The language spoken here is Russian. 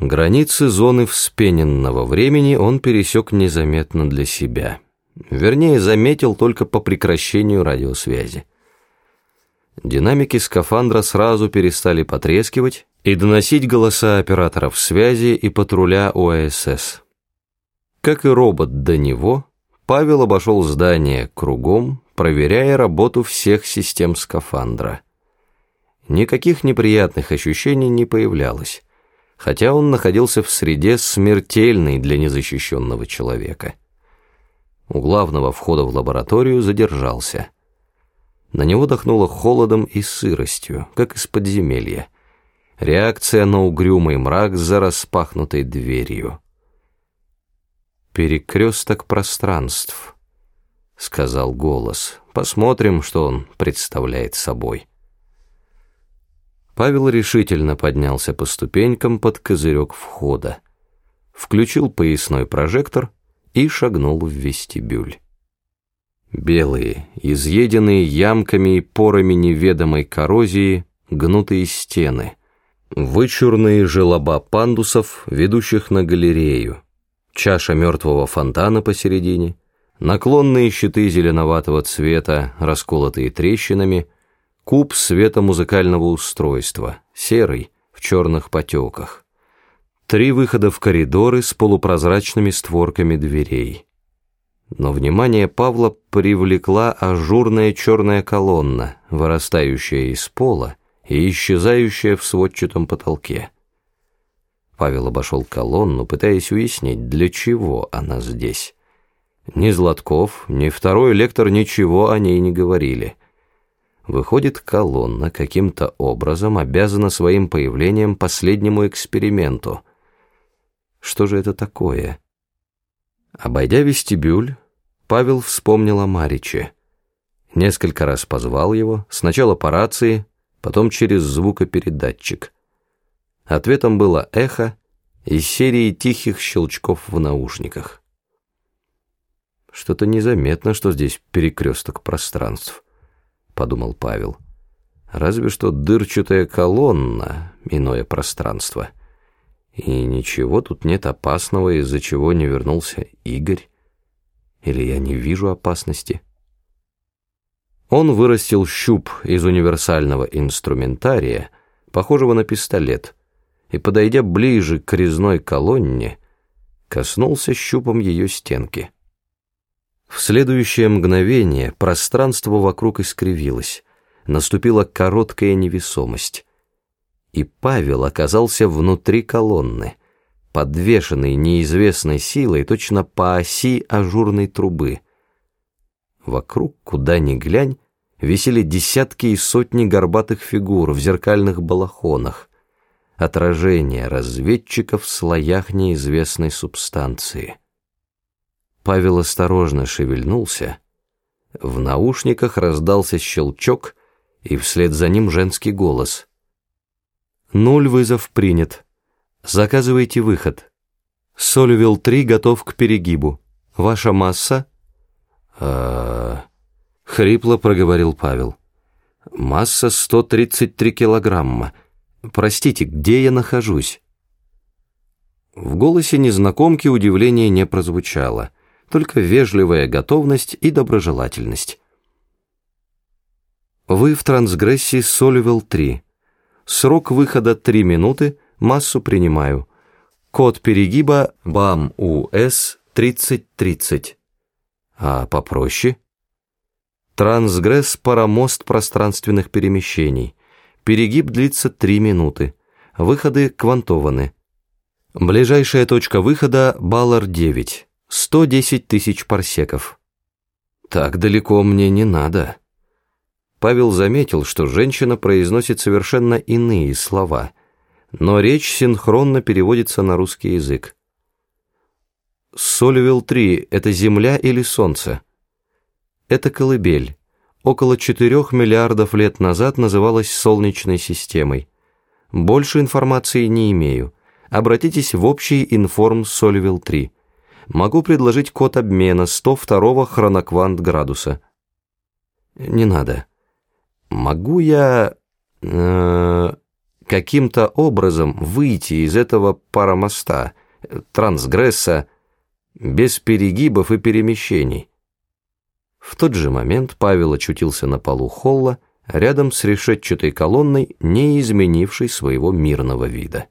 Границы зоны вспененного времени он пересек незаметно для себя. Вернее, заметил только по прекращению радиосвязи. Динамики скафандра сразу перестали потрескивать и доносить голоса операторов связи и патруля ОСС. Как и робот до него, Павел обошел здание кругом, проверяя работу всех систем скафандра. Никаких неприятных ощущений не появлялось хотя он находился в среде смертельной для незащищенного человека. У главного входа в лабораторию задержался. На него дохнуло холодом и сыростью, как из подземелья. Реакция на угрюмый мрак за распахнутой дверью. «Перекресток пространств», — сказал голос. «Посмотрим, что он представляет собой». Павел решительно поднялся по ступенькам под козырек входа, включил поясной прожектор и шагнул в вестибюль. Белые, изъеденные ямками и порами неведомой коррозии, гнутые стены, вычурные желоба пандусов, ведущих на галерею, чаша мертвого фонтана посередине, наклонные щиты зеленоватого цвета, расколотые трещинами — Куб света музыкального устройства, серый, в черных потеках. Три выхода в коридоры с полупрозрачными створками дверей. Но внимание Павла привлекла ажурная черная колонна, вырастающая из пола и исчезающая в сводчатом потолке. Павел обошел колонну, пытаясь уяснить, для чего она здесь. Ни Златков, ни второй лектор ничего о ней не говорили. Выходит, колонна каким-то образом обязана своим появлением последнему эксперименту. Что же это такое? Обойдя вестибюль, Павел вспомнил о Мариче. Несколько раз позвал его, сначала по рации, потом через звукопередатчик. Ответом было эхо из серии тихих щелчков в наушниках. Что-то незаметно, что здесь перекресток пространств подумал Павел. Разве что дырчатая колонна, иное пространство. И ничего тут нет опасного, из-за чего не вернулся Игорь. Или я не вижу опасности? Он вырастил щуп из универсального инструментария, похожего на пистолет, и, подойдя ближе к резной колонне, коснулся щупом ее стенки. В следующее мгновение пространство вокруг искривилось, наступила короткая невесомость. И Павел оказался внутри колонны, подвешенный неизвестной силой точно по оси ажурной трубы. Вокруг, куда ни глянь, висели десятки и сотни горбатых фигур в зеркальных балахонах, отражения разведчиков в слоях неизвестной субстанции. Павел осторожно шевельнулся. В наушниках раздался щелчок, и вслед за ним женский голос. «Нуль вызов принят. Заказывайте выход. Соливил-3 готов к перегибу. Ваша масса?» «А...» — хрипло проговорил Павел. «Масса 133 килограмма. Простите, где я нахожусь?» В голосе незнакомки удивления не прозвучало — только вежливая готовность и доброжелательность. Вы в трансгрессии Соливел-3. Срок выхода 3 минуты, массу принимаю. Код перегиба БАМ-УС 3030. А попроще? Трансгресс парамост пространственных перемещений. Перегиб длится 3 минуты. Выходы квантованы. Ближайшая точка выхода Баллар-9. 110 тысяч парсеков. Так далеко мне не надо. Павел заметил, что женщина произносит совершенно иные слова, но речь синхронно переводится на русский язык. Соливил-3 — это Земля или Солнце? Это колыбель. Около 4 миллиардов лет назад называлась Солнечной системой. Больше информации не имею. Обратитесь в общий информ Соливил-3 могу предложить код обмена 102 хроноквант градуса. Не надо. Могу я... Э, каким-то образом выйти из этого паромоста, трансгресса, без перегибов и перемещений. В тот же момент Павел очутился на полу холла, рядом с решетчатой колонной, не изменившей своего мирного вида.